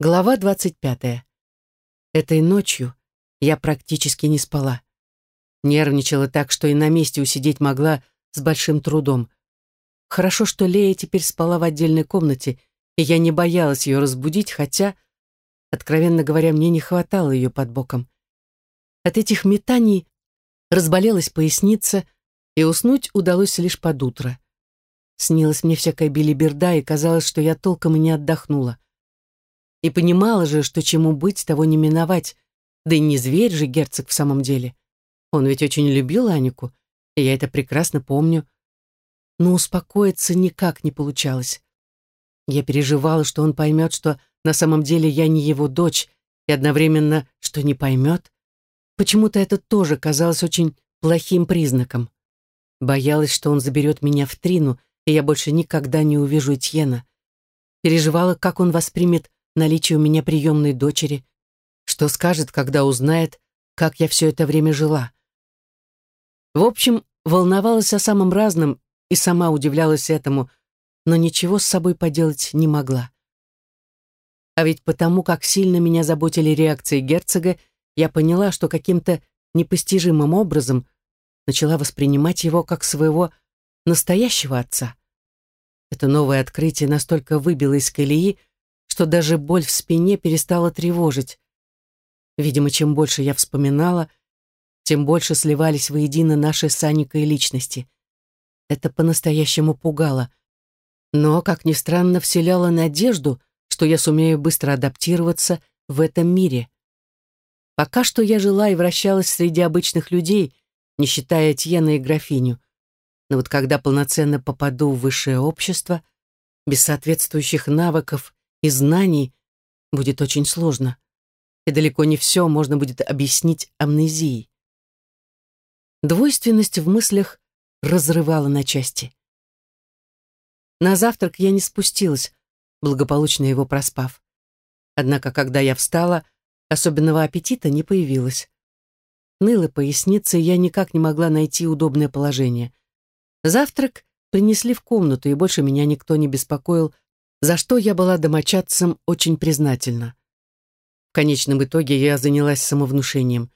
Глава двадцать пятая. Этой ночью я практически не спала. Нервничала так, что и на месте усидеть могла с большим трудом. Хорошо, что Лея теперь спала в отдельной комнате, и я не боялась ее разбудить, хотя, откровенно говоря, мне не хватало ее под боком. От этих метаний разболелась поясница, и уснуть удалось лишь под утро. Снилась мне всякая билиберда, и казалось, что я толком и не отдохнула. И понимала же, что чему быть, того не миновать, да и не зверь же герцог в самом деле. Он ведь очень любил Анику, и я это прекрасно помню. Но успокоиться никак не получалось. Я переживала, что он поймет, что на самом деле я не его дочь, и одновременно, что не поймет. Почему-то это тоже казалось очень плохим признаком. Боялась, что он заберет меня в Трину, и я больше никогда не увижу Этьена. Переживала, как он воспримет наличие у меня приемной дочери, что скажет, когда узнает, как я все это время жила. В общем, волновалась о самом разном и сама удивлялась этому, но ничего с собой поделать не могла. А ведь потому, как сильно меня заботили реакции герцога, я поняла, что каким-то непостижимым образом начала воспринимать его как своего настоящего отца. Это новое открытие настолько выбило из колеи, что даже боль в спине перестала тревожить. Видимо, чем больше я вспоминала, тем больше сливались воедино наши с Аникой личности. Это по-настоящему пугало. Но, как ни странно, вселяло надежду, что я сумею быстро адаптироваться в этом мире. Пока что я жила и вращалась среди обычных людей, не считая Тьена и графиню. Но вот когда полноценно попаду в высшее общество, без соответствующих навыков и знаний, будет очень сложно. И далеко не все можно будет объяснить амнезией. Двойственность в мыслях разрывала на части. На завтрак я не спустилась, благополучно его проспав. Однако, когда я встала, особенного аппетита не появилось. Ныла поясница, и я никак не могла найти удобное положение. Завтрак принесли в комнату, и больше меня никто не беспокоил, за что я была домочадцам очень признательна. В конечном итоге я занялась самовнушением.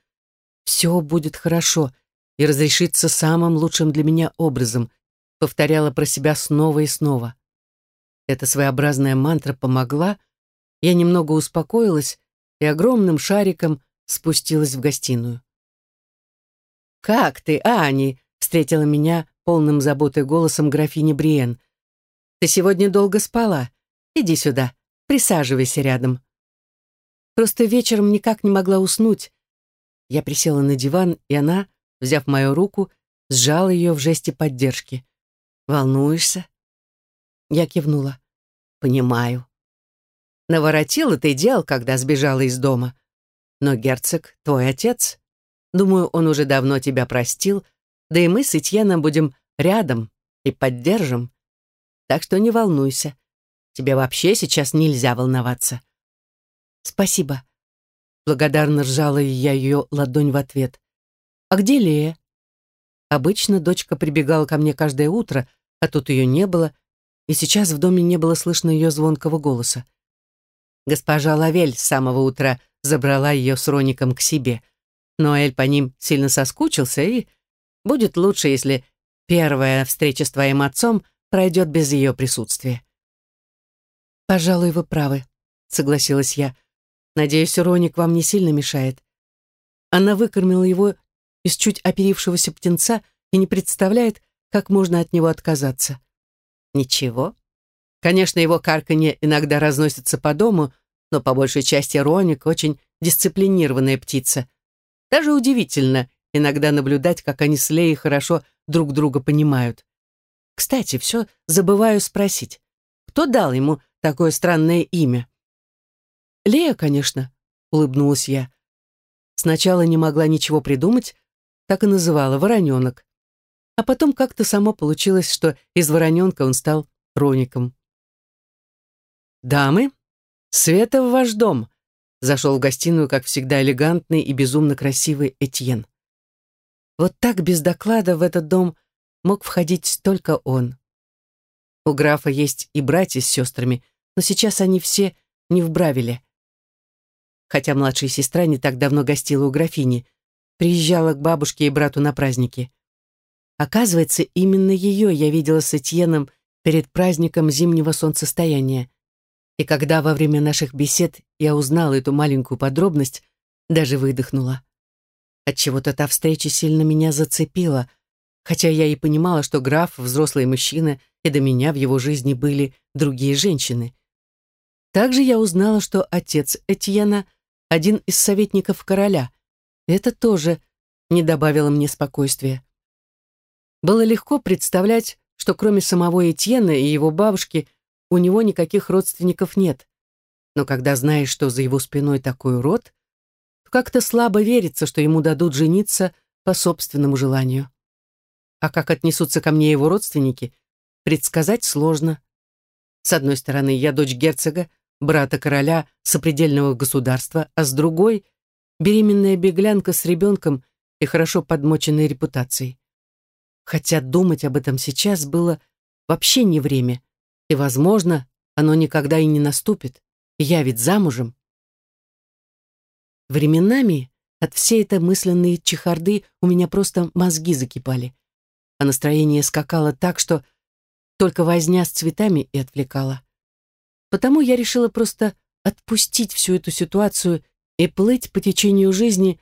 «Все будет хорошо», и разрешится самым лучшим для меня образом, повторяла про себя снова и снова. Эта своеобразная мантра помогла, я немного успокоилась и огромным шариком спустилась в гостиную. «Как ты, Ани?» — встретила меня полным заботой голосом графини Бриен. «Ты сегодня долго спала. Иди сюда, присаживайся рядом». Просто вечером никак не могла уснуть. Я присела на диван, и она, взяв мою руку, сжал ее в жесте поддержки. «Волнуешься?» Я кивнула. «Понимаю. Наворотила ты дел, когда сбежала из дома. Но герцог — твой отец. Думаю, он уже давно тебя простил, да и мы с Этьеном будем рядом и поддержим. Так что не волнуйся. Тебе вообще сейчас нельзя волноваться». «Спасибо». Благодарно ржала я ее ладонь в ответ. «А где Лея?» Обычно дочка прибегала ко мне каждое утро, а тут ее не было, и сейчас в доме не было слышно ее звонкого голоса. Госпожа Лавель с самого утра забрала ее с Роником к себе. Но Эль по ним сильно соскучился, и будет лучше, если первая встреча с твоим отцом пройдет без ее присутствия. «Пожалуй, вы правы», — согласилась я. «Надеюсь, Роник вам не сильно мешает». Она выкормила его из чуть оперившегося птенца и не представляет, как можно от него отказаться. Ничего. Конечно, его карканье иногда разносится по дому, но по большей части Роник очень дисциплинированная птица. Даже удивительно иногда наблюдать, как они с Леей хорошо друг друга понимают. Кстати, все забываю спросить, кто дал ему такое странное имя? Лея, конечно, улыбнулась я. Сначала не могла ничего придумать, так и называла вороненок. А потом как-то само получилось, что из вороненка он стал Роником. «Дамы, Света в ваш дом!» Зашел в гостиную, как всегда, элегантный и безумно красивый Этьен. Вот так без доклада в этот дом мог входить только он. У графа есть и братья с сестрами, но сейчас они все не в Бравиле, хотя младшая сестра не так давно гостила у графини, приезжала к бабушке и брату на праздники. Оказывается, именно ее я видела с Этьеном перед праздником зимнего солнцестояния. И когда во время наших бесед я узнала эту маленькую подробность, даже выдохнула. Отчего-то та встреча сильно меня зацепила, хотя я и понимала, что граф — взрослый мужчина, и до меня в его жизни были другие женщины. Также я узнала, что отец Этьена — один из советников короля. Это тоже не добавило мне спокойствия. Было легко представлять, что кроме самого Этьена и его бабушки у него никаких родственников нет. Но когда знаешь, что за его спиной такой род, то как-то слабо верится, что ему дадут жениться по собственному желанию. А как отнесутся ко мне его родственники, предсказать сложно. С одной стороны, я дочь герцога, брата короля сопредельного государства, а с другой — беременная беглянка с ребенком и хорошо подмоченной репутацией. Хотя думать об этом сейчас было вообще не время, и, возможно, оно никогда и не наступит. Я ведь замужем. Временами от всей этой мысленной чехарды у меня просто мозги закипали, а настроение скакало так, что только возня с цветами и отвлекала. Потому я решила просто отпустить всю эту ситуацию и плыть по течению жизни,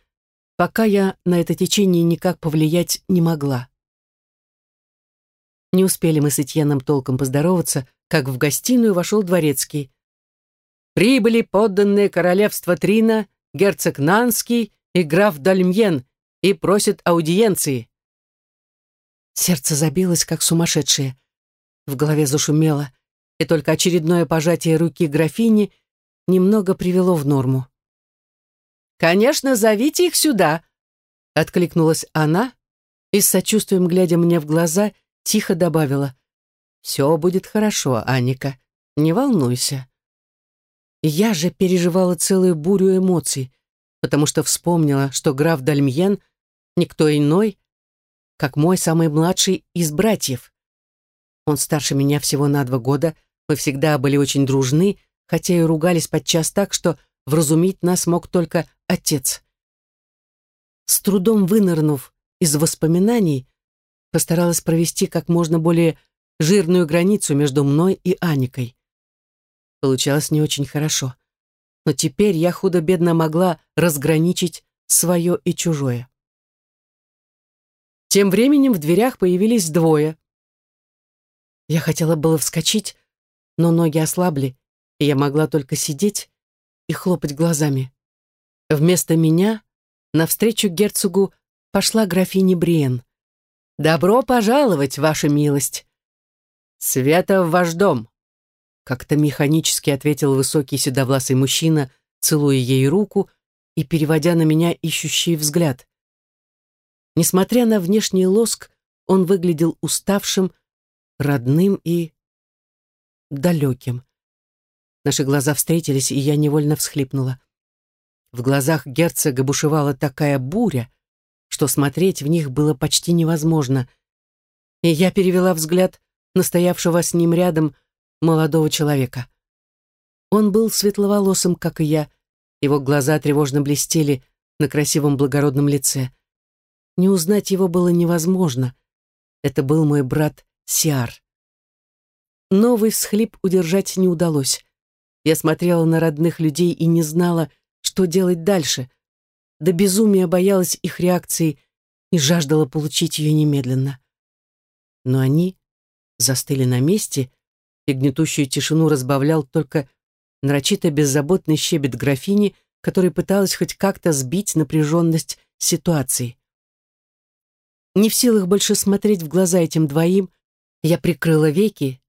пока я на это течение никак повлиять не могла. Не успели мы с Этьеном толком поздороваться, как в гостиную вошел дворецкий. «Прибыли подданные королевства Трина, герцог Нанский и граф Дальмьен и просят аудиенции». Сердце забилось, как сумасшедшее. В голове зашумело, и только очередное пожатие руки графини немного привело в норму. «Конечно, зовите их сюда!» — откликнулась она и с сочувствием, глядя мне в глаза, тихо добавила. «Все будет хорошо, Аника, не волнуйся». Я же переживала целую бурю эмоций, потому что вспомнила, что граф Дальмьен никто иной, как мой самый младший из братьев. Он старше меня всего на два года, мы всегда были очень дружны, хотя и ругались подчас так, что вразумить нас мог только отец. С трудом вынырнув из воспоминаний, постаралась провести как можно более жирную границу между мной и Аникой. Получалось не очень хорошо. Но теперь я худо-бедно могла разграничить свое и чужое. Тем временем в дверях появились двое. Я хотела было вскочить, но ноги ослабли, и я могла только сидеть и хлопать глазами. Вместо меня навстречу герцогу пошла графиня Бриен. «Добро пожаловать, ваша милость!» «Света в ваш дом!» Как-то механически ответил высокий седовласый мужчина, целуя ей руку и переводя на меня ищущий взгляд. Несмотря на внешний лоск, он выглядел уставшим, родным и далеким. Наши глаза встретились, и я невольно всхлипнула. В глазах герцога бушевала такая буря, что смотреть в них было почти невозможно. И я перевела взгляд на стоявшего с ним рядом молодого человека. Он был светловолосым, как и я, его глаза тревожно блестели на красивом благородном лице. Не узнать его было невозможно. Это был мой брат Сиар. Новый всхлип удержать не удалось. Я смотрела на родных людей и не знала, что делать дальше — до безумия боялась их реакции и жаждала получить ее немедленно. Но они застыли на месте, и гнетущую тишину разбавлял только нарочито беззаботный щебет графини, которая пыталась хоть как-то сбить напряженность ситуации. Не в силах больше смотреть в глаза этим двоим, я прикрыла веки,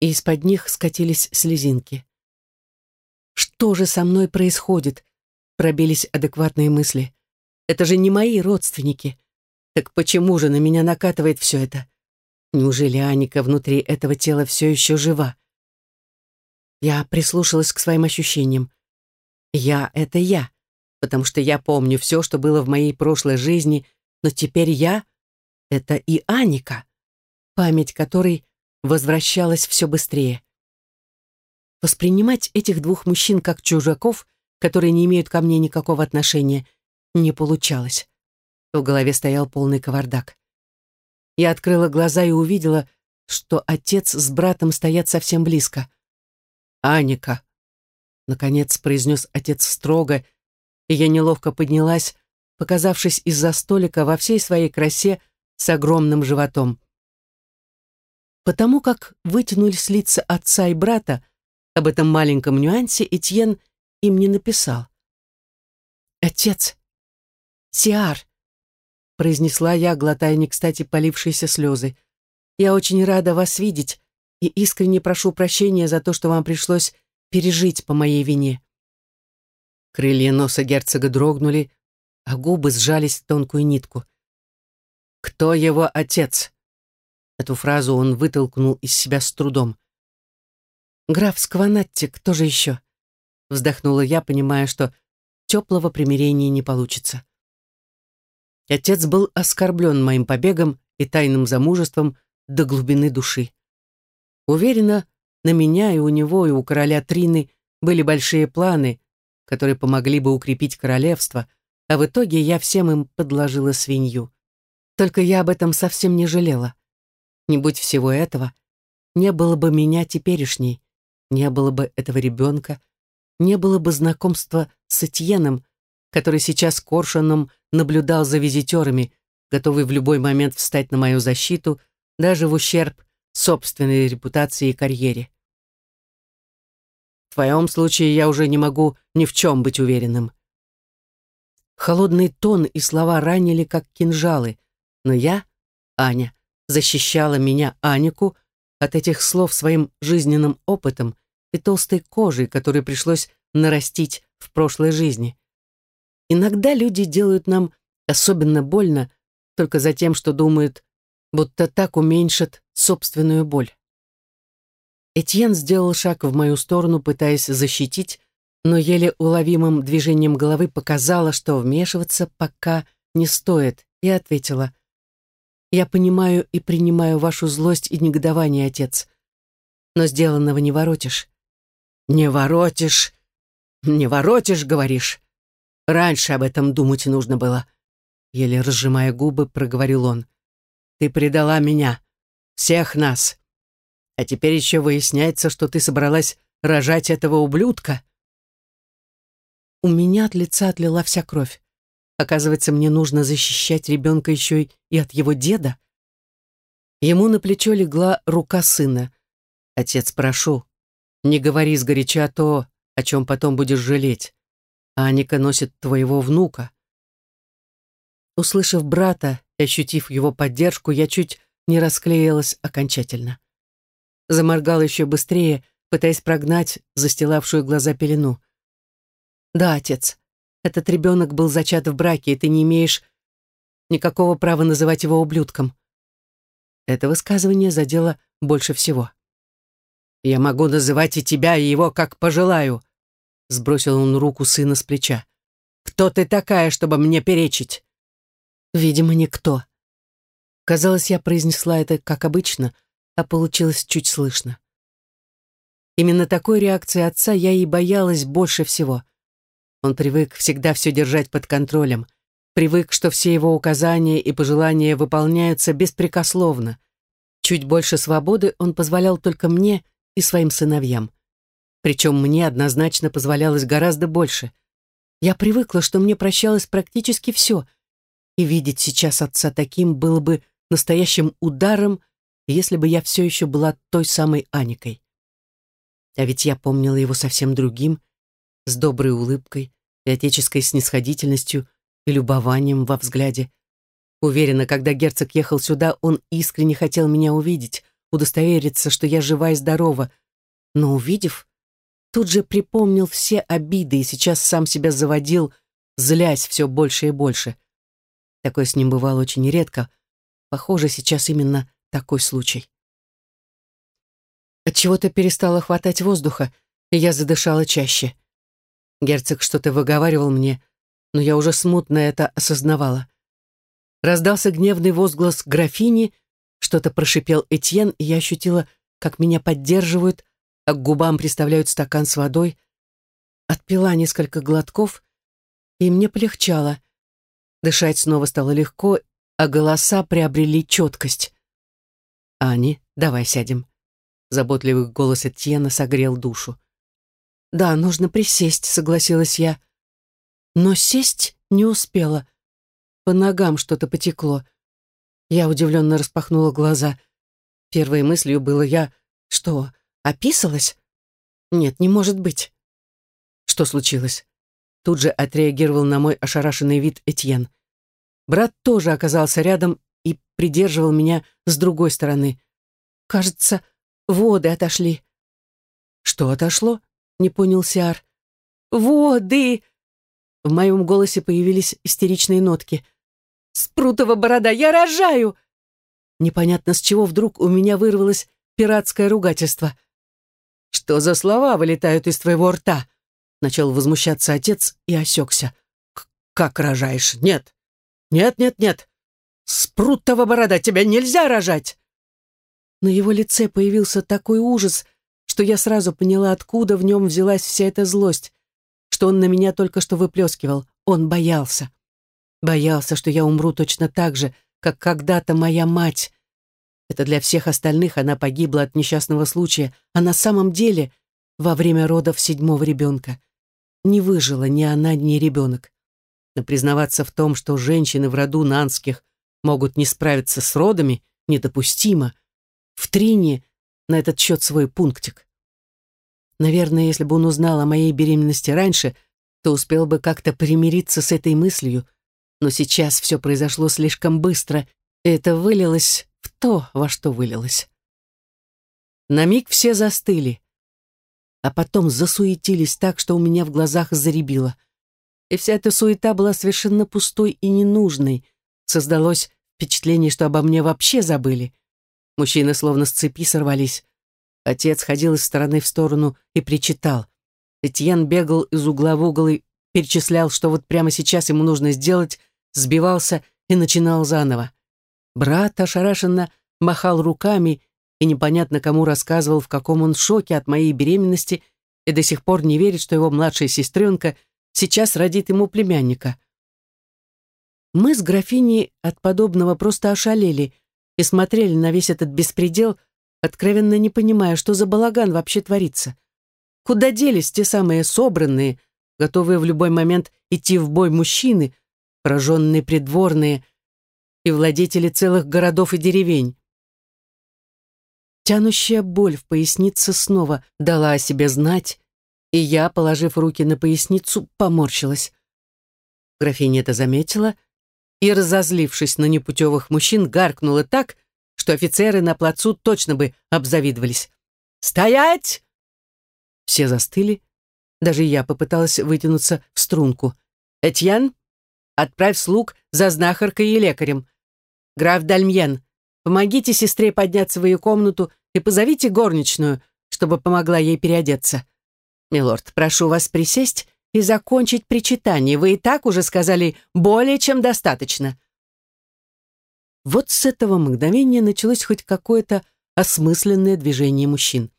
и из-под них скатились слезинки. Что же со мной происходит? пробились адекватные мысли. Это же не мои родственники. Так почему же на меня накатывает все это? Неужели Аника внутри этого тела все еще жива? Я прислушалась к своим ощущениям. Я — это я, потому что я помню все, что было в моей прошлой жизни, но теперь я — это и Аника, память которой возвращалась все быстрее. Воспринимать этих двух мужчин как чужаков которые не имеют ко мне никакого отношения, не получалось. В голове стоял полный кавардак. Я открыла глаза и увидела, что отец с братом стоят совсем близко. «Аника», — наконец произнес отец строго, и я неловко поднялась, показавшись из-за столика во всей своей красе с огромным животом. Потому как вытянулись лица отца и брата, об этом маленьком нюансе Этьен им не написал. «Отец! Сиар!» произнесла я, глотая не кстати полившиеся слезы. «Я очень рада вас видеть и искренне прошу прощения за то, что вам пришлось пережить по моей вине». Крылья носа герцога дрогнули, а губы сжались в тонкую нитку. «Кто его отец?» Эту фразу он вытолкнул из себя с трудом. «Граф Скванатти, кто же еще?» Вздохнула я, понимая, что теплого примирения не получится. Отец был оскорблен моим побегом и тайным замужеством до глубины души. Уверена, на меня и у него, и у короля Трины были большие планы, которые помогли бы укрепить королевство, а в итоге я всем им подложила свинью. Только я об этом совсем не жалела. Не будь всего этого, не было бы меня теперешней, не было бы этого ребенка, не было бы знакомства с Этьеном, который сейчас коршуном наблюдал за визитерами, готовый в любой момент встать на мою защиту, даже в ущерб собственной репутации и карьере. В твоем случае я уже не могу ни в чем быть уверенным. Холодный тон и слова ранили, как кинжалы, но я, Аня, защищала меня, Анику, от этих слов своим жизненным опытом и толстой кожей, которую пришлось нарастить в прошлой жизни. Иногда люди делают нам особенно больно только за тем, что думают, будто так уменьшат собственную боль. Этьен сделал шаг в мою сторону, пытаясь защитить, но еле уловимым движением головы показала, что вмешиваться пока не стоит, и ответила, «Я понимаю и принимаю вашу злость и негодование, отец, но сделанного не воротишь». «Не воротишь? Не воротишь, говоришь? Раньше об этом думать нужно было». Еле разжимая губы, проговорил он. «Ты предала меня, всех нас. А теперь еще выясняется, что ты собралась рожать этого ублюдка». У меня от лица отлила вся кровь. Оказывается, мне нужно защищать ребенка еще и от его деда. Ему на плечо легла рука сына. «Отец, прошу, не говори сгоряча то, о чем потом будешь жалеть. Аника носит твоего внука». Услышав брата и ощутив его поддержку, я чуть не расклеилась окончательно. Заморгал еще быстрее, пытаясь прогнать застилавшую глаза пелену. «Да, отец, этот ребенок был зачат в браке, и ты не имеешь никакого права называть его ублюдком». Это высказывание задело больше всего. «Я могу называть и тебя, и его, как пожелаю», — сбросил он руку сына с плеча. «Кто ты такая, чтобы мне перечить?» «Видимо, никто». Казалось, я произнесла это как обычно, а получилось чуть слышно. Именно такой реакции отца я и боялась больше всего. Он привык всегда все держать под контролем, привык, что все его указания и пожелания выполняются беспрекословно. Чуть больше свободы он позволял только мне и своим сыновьям. Причем мне однозначно позволялось гораздо больше. Я привыкла, что мне прощалось практически все, и видеть сейчас отца таким было бы настоящим ударом, если бы я все еще была той самой Аникой. А ведь я помнила его совсем другим, с доброй улыбкой и отеческой снисходительностью и любованием во взгляде. Уверена, когда герцог ехал сюда, он искренне хотел меня увидеть, удостовериться, что я жива и здорова, но увидев, тут же припомнил все обиды и сейчас сам себя заводил, злясь все больше и больше. Такое с ним бывало очень редко. Похоже, сейчас именно такой случай. От чего то перестало хватать воздуха, и я задышала чаще. Герцог что-то выговаривал мне, но я уже смутно это осознавала. Раздался гневный возглас графини, что-то прошипел Этьен, и я ощутила, как меня поддерживают, а к губам приставляют стакан с водой. Отпила несколько глотков, и мне полегчало. Дышать снова стало легко, а голоса приобрели четкость. «Ани, давай сядем». Заботливый голос Этьена согрел душу. «Да, нужно присесть», — согласилась я. Но сесть не успела. По ногам что-то потекло. Я удивленно распахнула глаза. Первой мыслью было я... Что, описалась? Нет, не может быть. Что случилось? Тут же отреагировал на мой ошарашенный вид Этьен. Брат тоже оказался рядом и придерживал меня с другой стороны. Кажется, воды отошли. Что отошло? Не понял Сиар. Воды! В моем голосе появились истеричные нотки. «Спрутова борода, я рожаю!» Непонятно с чего вдруг у меня вырвалось пиратское ругательство. «Что за слова вылетают из твоего рта?» Начал возмущаться отец и осекся. «Как рожаешь? Нет! Нет, нет, нет! Спрутова борода, тебя нельзя рожать!» На его лице появился такой ужас, что я сразу поняла, откуда в нем взялась вся эта злость, что он на меня только что выплескивал. Он боялся. Боялся, что я умру точно так же, как когда-то моя мать. Это для всех остальных она погибла от несчастного случая, а на самом деле во время родов седьмого ребенка. Не выжила ни она, ни ребенок. Но признаваться в том, что женщины в роду нанских могут не справиться с родами, недопустимо. В Трине на этот счет свой пунктик. Наверное, если бы он узнал о моей беременности раньше, то успел бы как-то примириться с этой мыслью, но сейчас все произошло слишком быстро, и это вылилось в то, во что вылилось. На миг все застыли, а потом засуетились так, что у меня в глазах заребило. И вся эта суета была совершенно пустой и ненужной. Создалось впечатление, что обо мне вообще забыли. Мужчины словно с цепи сорвались. Отец ходил из стороны в сторону и причитал. Этьен бегал из угла в угол и перечислял, что вот прямо сейчас ему нужно сделать, сбивался и начинал заново. Брат ошарашенно махал руками и непонятно кому рассказывал, в каком он шоке от моей беременности и до сих пор не верит, что его младшая сестренка сейчас родит ему племянника. Мы с графиней от подобного просто ошалели и смотрели на весь этот беспредел, откровенно не понимая, что за балаган вообще творится. Куда делись те самые собранные, готовые в любой момент идти в бой мужчины, пораженные придворные и владетели целых городов и деревень? Тянущая боль в пояснице снова дала о себе знать, и я, положив руки на поясницу, поморщилась. Графиня это заметила и, разозлившись на непутевых мужчин, гаркнула так, что офицеры на плацу точно бы обзавидовались. «Стоять!» Все застыли. Даже я попыталась вытянуться в струнку. «Этьен, отправь слуг за знахаркой и лекарем. Граф Дальмьен, помогите сестре подняться в ее комнату и позовите горничную, чтобы помогла ей переодеться. Милорд, прошу вас присесть и закончить причитание. Вы и так уже сказали более чем достаточно. Вот с этого мгновения началось хоть какое-то осмысленное движение мужчин.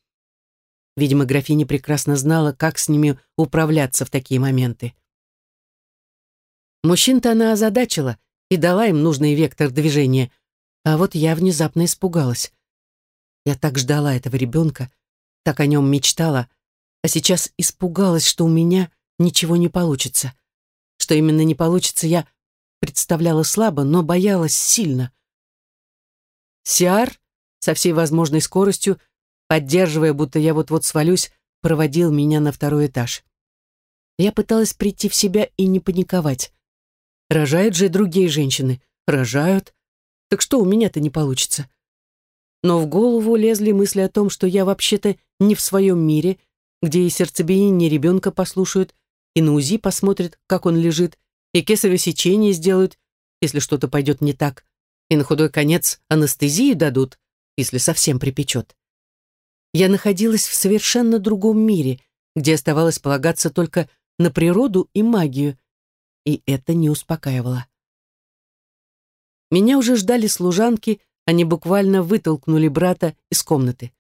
Видимо, графиня прекрасно знала, как с ними управляться в такие моменты. Мужчин-то она озадачила и дала им нужный вектор движения, а вот я внезапно испугалась. Я так ждала этого ребенка, так о нем мечтала, а сейчас испугалась, что у меня ничего не получится. Что именно не получится, я представляла слабо, но боялась сильно. Сиар со всей возможной скоростью, поддерживая, будто я вот-вот свалюсь, проводил меня на второй этаж. Я пыталась прийти в себя и не паниковать. Рожают же другие женщины. Рожают. Так что у меня-то не получится? Но в голову лезли мысли о том, что я вообще-то не в своем мире, где и сердцебиение ребенка послушают, и на УЗИ посмотрят, как он лежит, и кесарево сечение сделают, если что-то пойдет не так и на худой конец анестезию дадут, если совсем припечет. Я находилась в совершенно другом мире, где оставалось полагаться только на природу и магию, и это не успокаивало. Меня уже ждали служанки, они буквально вытолкнули брата из комнаты.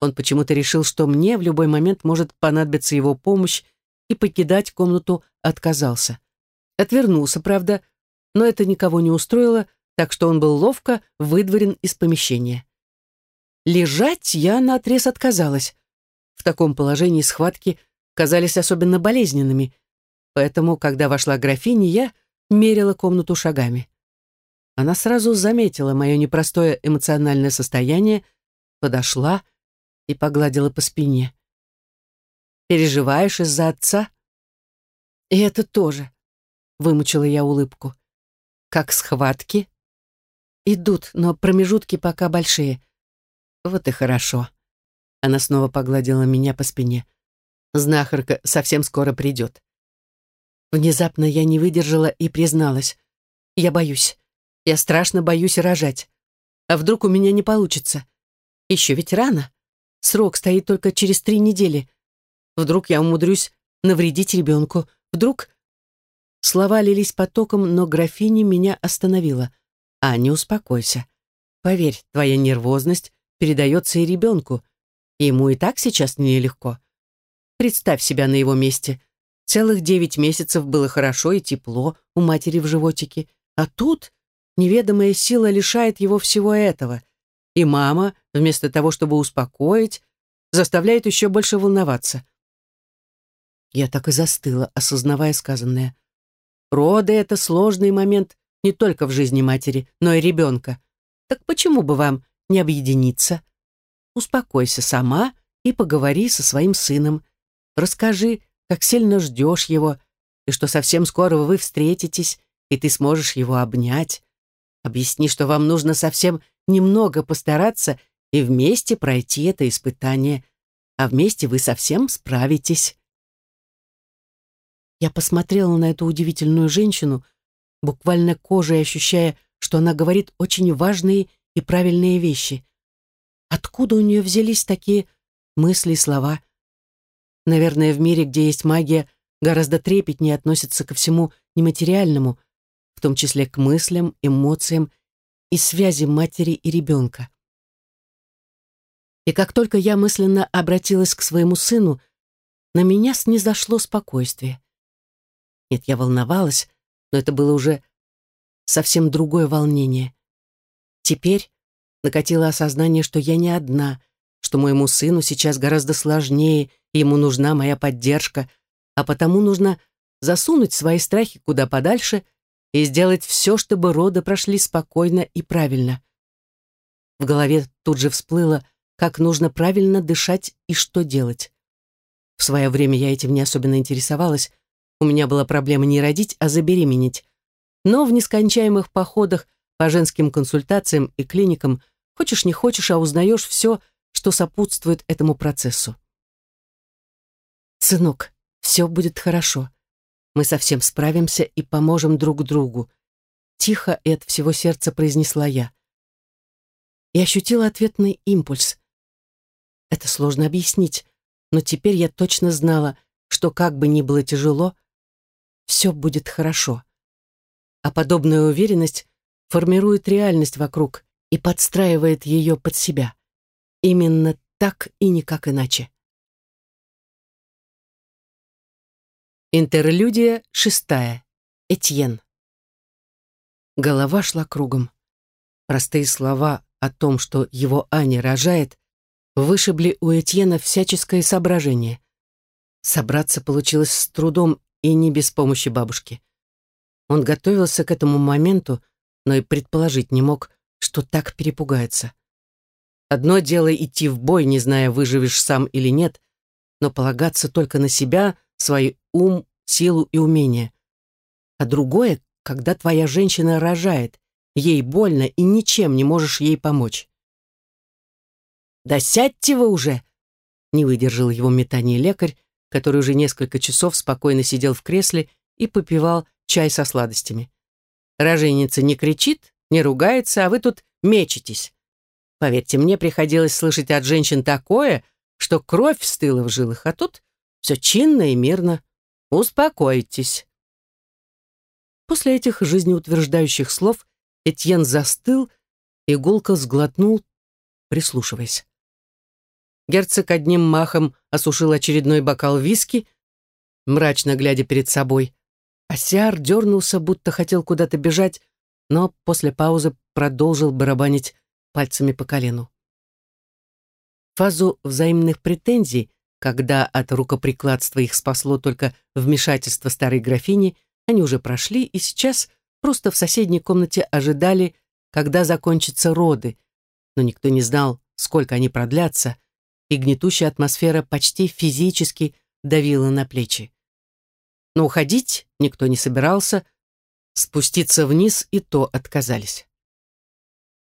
Он почему-то решил, что мне в любой момент может понадобиться его помощь, и покидать комнату отказался. Отвернулся, правда, но это никого не устроило, так что он был ловко выдворен из помещения. Лежать я наотрез отказалась. В таком положении схватки казались особенно болезненными, поэтому, когда вошла графиня, я мерила комнату шагами. Она сразу заметила мое непростое эмоциональное состояние, подошла и погладила по спине. «Переживаешь из-за отца?» «И это тоже», — вымучила я улыбку. «Как схватки?» «Идут, но промежутки пока большие». «Вот и хорошо». Она снова погладила меня по спине. «Знахарка совсем скоро придет». Внезапно я не выдержала и призналась. «Я боюсь. Я страшно боюсь рожать. А вдруг у меня не получится? Еще ведь рано. Срок стоит только через три недели. Вдруг я умудрюсь навредить ребенку. Вдруг... Слова лились потоком, но графиня меня остановила. А, не успокойся. Поверь, твоя нервозность передается и ребенку. Ему и так сейчас нелегко. Представь себя на его месте. Целых девять месяцев было хорошо и тепло у матери в животике. А тут Неведомая сила лишает его всего этого. И мама, вместо того, чтобы успокоить, заставляет еще больше волноваться. Я так и застыла, осознавая сказанное. Роды — это сложный момент не только в жизни матери, но и ребенка. Так почему бы вам не объединиться? Успокойся сама и поговори со своим сыном. Расскажи, как сильно ждешь его, и что совсем скоро вы встретитесь, и ты сможешь его обнять. Объясни, что вам нужно совсем немного постараться и вместе пройти это испытание, а вместе вы совсем справитесь. Я посмотрела на эту удивительную женщину, буквально кожей ощущая, что она говорит очень важные и правильные вещи. Откуда у нее взялись такие мысли и слова? Наверное, в мире, где есть магия, гораздо трепетнее относятся ко всему нематериальному — в том числе к мыслям, эмоциям и связи матери и ребенка. И как только я мысленно обратилась к своему сыну, на меня снизошло спокойствие. Нет, я волновалась, но это было уже совсем другое волнение. Теперь накатило осознание, что я не одна, что моему сыну сейчас гораздо сложнее, и ему нужна моя поддержка, а потому нужно засунуть свои страхи куда подальше и сделать все, чтобы роды прошли спокойно и правильно. В голове тут же всплыло, как нужно правильно дышать и что делать. В свое время я этим не особенно интересовалась. У меня была проблема не родить, а забеременеть. Но в нескончаемых походах по женским консультациям и клиникам хочешь не хочешь, а узнаешь все, что сопутствует этому процессу. «Сынок, все будет хорошо», мы совсем справимся и поможем друг другу. Тихо и от всего сердца произнесла я. И ощутила ответный импульс. Это сложно объяснить, но теперь я точно знала, что как бы ни было тяжело, все будет хорошо. А подобная уверенность формирует реальность вокруг и подстраивает ее под себя. Именно так и никак иначе. Интерлюдия шестая. Этьен. Голова шла кругом. Простые слова о том, что его Аня рожает, вышибли у Этьена всяческое соображение. Собраться получилось с трудом и не без помощи бабушки. Он готовился к этому моменту, но и предположить не мог, что так перепугается. Одно дело идти в бой, не зная, выживешь сам или нет, но полагаться только на себя, свой ум, силу и умение. А другое, когда твоя женщина рожает, ей больно и ничем не можешь ей помочь. «Да сядьте вы уже!» Не выдержал его метание лекарь, который уже несколько часов спокойно сидел в кресле и попивал чай со сладостями. Роженица не кричит, не ругается, а вы тут мечетесь. Поверьте, мне приходилось слышать от женщин такое, что кровь стыла в жилах, а тут все чинно и мирно. Успокойтесь. После этих жизнеутверждающих слов Этьен застыл и гулко сглотнул, прислушиваясь. Герцог одним махом осушил очередной бокал виски, мрачно глядя перед собой. А Сиар дернулся, будто хотел куда-то бежать, но после паузы продолжил барабанить пальцами по колену. Фазу взаимных претензий, когда от рукоприкладства их спасло только вмешательство старой графини, они уже прошли и сейчас просто в соседней комнате ожидали, когда закончатся роды, но никто не знал, сколько они продлятся, и гнетущая атмосфера почти физически давила на плечи. Но уходить никто не собирался, спуститься вниз и то отказались.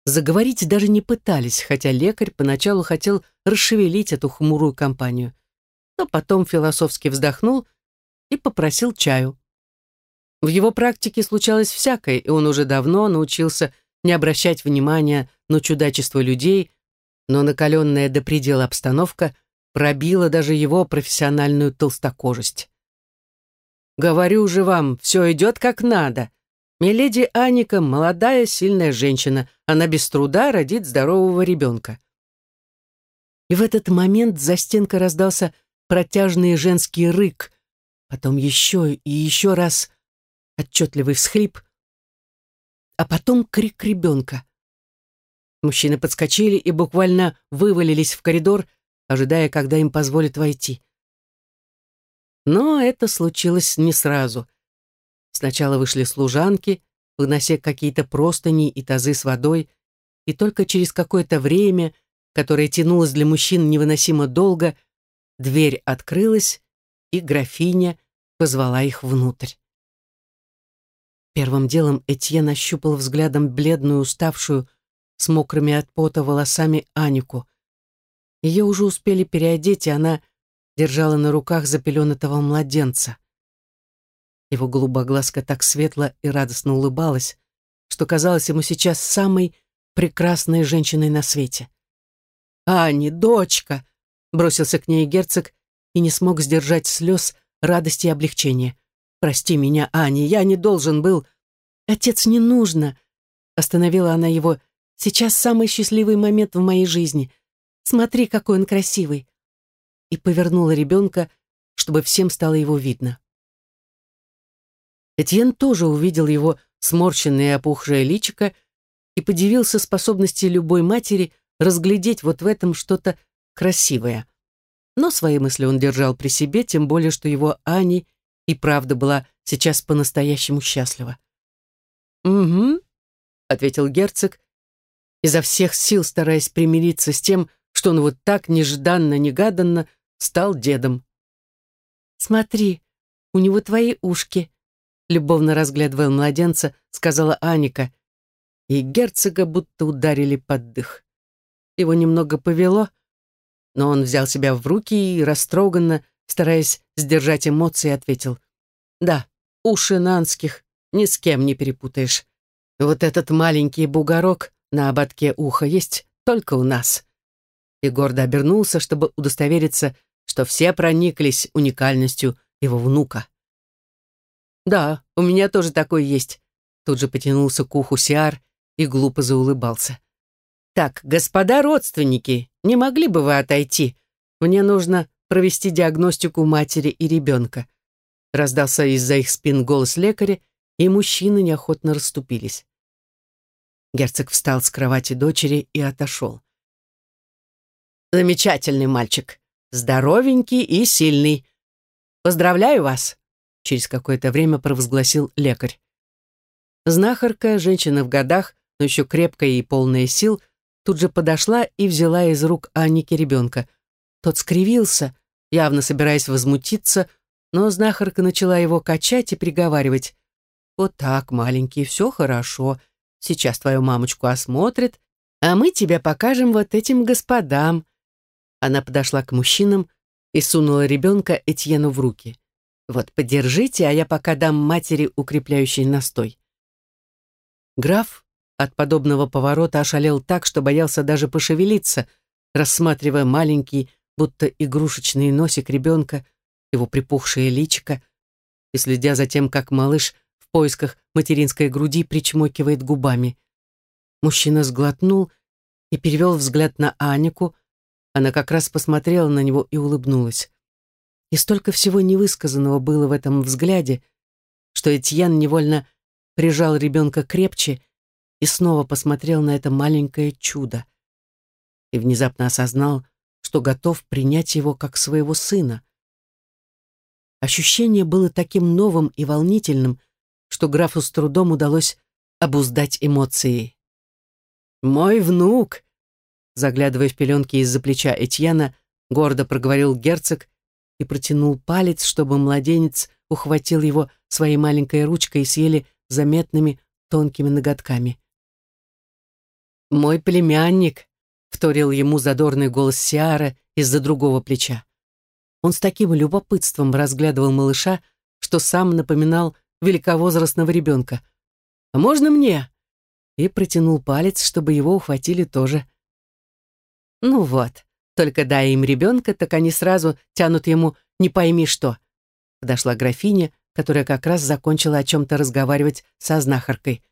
Заговорить даже не пытались, хотя лекарь поначалу хотел расшевелить эту хмурую компанию, но потом философски вздохнул и попросил чаю. В его практике случалось всякое, и он уже давно научился не обращать внимания на чудачество людей, но накаленная до предела обстановка пробила даже его профессиональную толстокожесть. «Говорю же вам, все идет как надо. Миледи Аника — молодая, сильная женщина. Она без труда родит здорового ребенка». И в этот момент за стенкой раздался протяжный женский рык, потом еще и еще раз отчетливый всхлип, а потом крик ребенка. Мужчины подскочили и буквально вывалились в коридор, ожидая, когда им позволят войти. Но это случилось не сразу. Сначала вышли служанки, вынося какие-то простыни и тазы с водой, и только через какое-то время, которое тянулось для мужчин невыносимо долго, дверь открылась, и графиня позвала их внутрь. Первым делом Этьен ощупал взглядом бледную, уставшую, с мокрыми от пота волосами Анику. Ее уже успели переодеть, и она держала на руках запеленатого младенца. Его голубая глазка так светло и радостно улыбалась, что казалась ему сейчас самой прекрасной женщиной на свете. «Ани, дочка!» — бросился к ней герцог и не смог сдержать слез радости и облегчения. «Прости меня, Ани, я не должен был...» «Отец, не нужно!» Остановила она его. «Сейчас самый счастливый момент в моей жизни. Смотри, какой он красивый!» И повернула ребенка, чтобы всем стало его видно. Этьен тоже увидел его сморщенное и опухшее личико и подивился способности любой матери разглядеть вот в этом что-то красивое. Но свои мысли он держал при себе, тем более, что его Ани и правда была сейчас по-настоящему счастлива. «Угу», — ответил герцог, изо всех сил стараясь примириться с тем, что он вот так нежданно-негаданно стал дедом. «Смотри, у него твои ушки», — любовно разглядывая младенца, сказала Аника, и герцога будто ударили под дых. Его немного повело, но он взял себя в руки и растроганно, стараясь сдержать эмоции, ответил. «Да, уши нанских ни с кем не перепутаешь. Вот этот маленький бугорок на ободке уха есть только у нас». И гордо обернулся, чтобы удостовериться, что все прониклись уникальностью его внука. «Да, у меня тоже такой есть», — тут же потянулся к уху Сиар и глупо заулыбался. «Так, господа родственники, не могли бы вы отойти? Мне нужно провести диагностику матери и ребенка». Раздался из-за их спин голос лекаря, и мужчины неохотно расступились. Герцог встал с кровати дочери и отошел. «Замечательный мальчик, здоровенький и сильный. Поздравляю вас!» Через какое-то время провозгласил лекарь. Знахарка, женщина в годах, но еще крепкая и полная сил, тут же подошла и взяла из рук Анники ребенка. Тот скривился, явно собираясь возмутиться, но знахарка начала его качать и приговаривать. «Вот так, маленький, все хорошо. Сейчас твою мамочку осмотрят, а мы тебя покажем вот этим господам». Она подошла к мужчинам и сунула ребенка Этьену в руки. «Вот, подержите, а я пока дам матери укрепляющий настой». Граф от подобного поворота ошалел так, что боялся даже пошевелиться, рассматривая маленький, будто игрушечный носик ребенка, его припухшее личико, и следя за тем, как малыш поисках материнской груди причмокивает губами. Мужчина сглотнул и перевел взгляд на Анику. Она как раз посмотрела на него и улыбнулась. И столько всего невысказанного было в этом взгляде, что Этьян невольно прижал ребенка крепче и снова посмотрел на это маленькое чудо. И внезапно осознал, что готов принять его как своего сына. Ощущение было таким новым и волнительным, что графу с трудом удалось обуздать эмоции. «Мой внук!» Заглядывая в пеленки из-за плеча Этьяна, гордо проговорил герцог и протянул палец, чтобы младенец ухватил его своей маленькой ручкой и съели заметными тонкими ноготками. «Мой племянник», — вторил ему задорный голос Сиара из-за другого плеча. Он с таким любопытством разглядывал малыша, что сам напоминал великовозрастного ребенка. «А можно мне?» И протянул палец, чтобы его ухватили тоже. «Ну вот, только дай им ребенка, так они сразу тянут ему не пойми что». Подошла графиня, которая как раз закончила о чем-то разговаривать со знахаркой.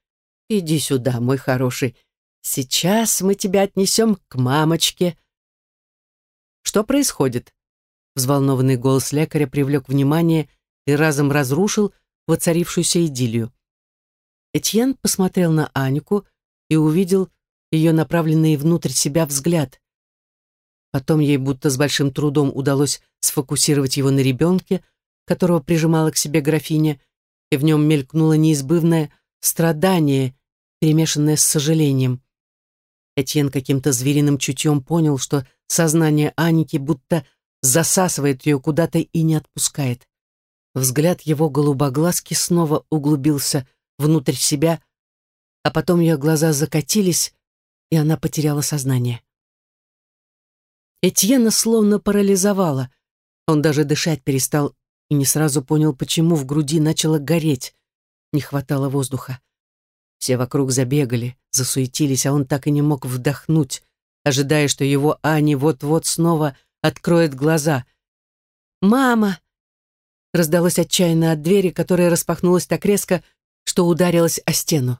«Иди сюда, мой хороший. Сейчас мы тебя отнесем к мамочке». «Что происходит?» Взволнованный голос лекаря привлек внимание и разом разрушил воцарившуюся идиллию. Этьен посмотрел на Анику и увидел ее направленный внутрь себя взгляд. Потом ей будто с большим трудом удалось сфокусировать его на ребенке, которого прижимала к себе графиня, и в нем мелькнуло неизбывное страдание, перемешанное с сожалением. Этьен каким-то звериным чутьем понял, что сознание Аники будто засасывает ее куда-то и не отпускает. Взгляд его голубоглазки снова углубился внутрь себя, а потом ее глаза закатились, и она потеряла сознание. Этьена словно парализовала. Он даже дышать перестал и не сразу понял, почему в груди начало гореть. Не хватало воздуха. Все вокруг забегали, засуетились, а он так и не мог вдохнуть, ожидая, что его Ани вот-вот снова откроет глаза. «Мама!» Раздалось отчаянно от двери, которая распахнулась так резко, что ударилась о стену.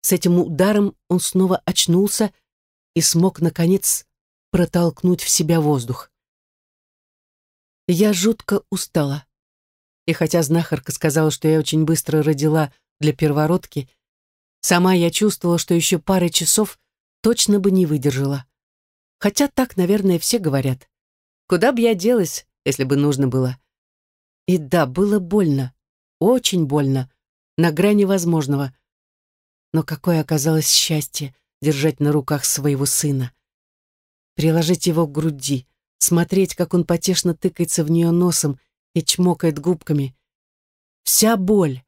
С этим ударом он снова очнулся и смог, наконец, протолкнуть в себя воздух. Я жутко устала. И хотя знахарка сказала, что я очень быстро родила для первородки, сама я чувствовала, что еще пары часов точно бы не выдержала. Хотя так, наверное, все говорят. Куда бы я делась, если бы нужно было? И да, было больно, очень больно, на грани возможного. Но какое оказалось счастье держать на руках своего сына. Приложить его к груди, смотреть, как он потешно тыкается в нее носом и чмокает губками. Вся боль,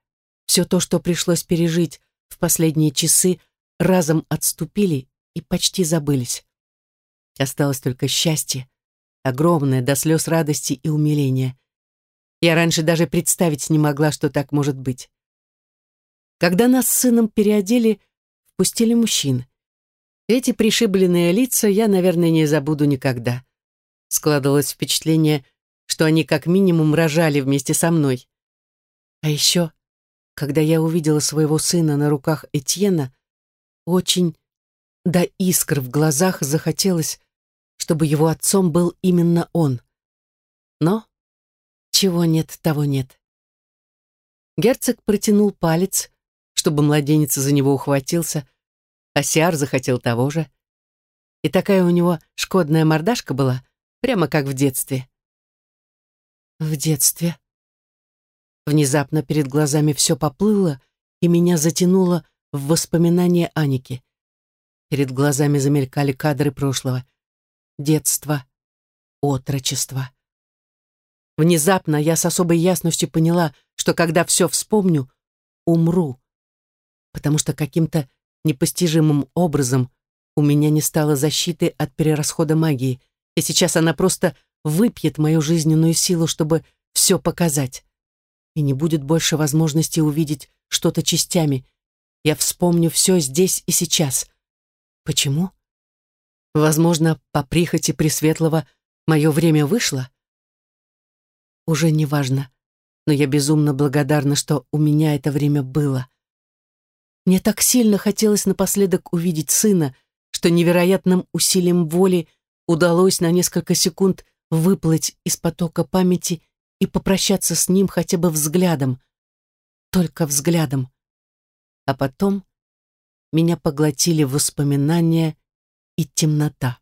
все то, что пришлось пережить в последние часы, разом отступили и почти забылись. Осталось только счастье, огромное до слез радости и умиления. Я раньше даже представить не могла, что так может быть. Когда нас с сыном переодели, впустили мужчин. Эти пришибленные лица я, наверное, не забуду никогда. Складывалось впечатление, что они как минимум рожали вместе со мной. А еще, когда я увидела своего сына на руках Этьена, очень до искр в глазах захотелось, чтобы его отцом был именно он. Но чего нет, того нет. Герцог протянул палец, чтобы младенец за него ухватился, а Сиар захотел того же. И такая у него шкодная мордашка была, прямо как в детстве. В детстве. Внезапно перед глазами все поплыло, и меня затянуло в воспоминания Аники. Перед глазами замелькали кадры прошлого. Детство, отрочество. Внезапно я с особой ясностью поняла, что когда все вспомню, умру. Потому что каким-то непостижимым образом у меня не стало защиты от перерасхода магии, и сейчас она просто выпьет мою жизненную силу, чтобы все показать. И не будет больше возможности увидеть что-то частями. Я вспомню все здесь и сейчас. Почему? Возможно, по прихоти Пресветлого мое время вышло? Уже не важно, но я безумно благодарна, что у меня это время было. Мне так сильно хотелось напоследок увидеть сына, что невероятным усилием воли удалось на несколько секунд выплыть из потока памяти и попрощаться с ним хотя бы взглядом, только взглядом. А потом меня поглотили воспоминания и темнота.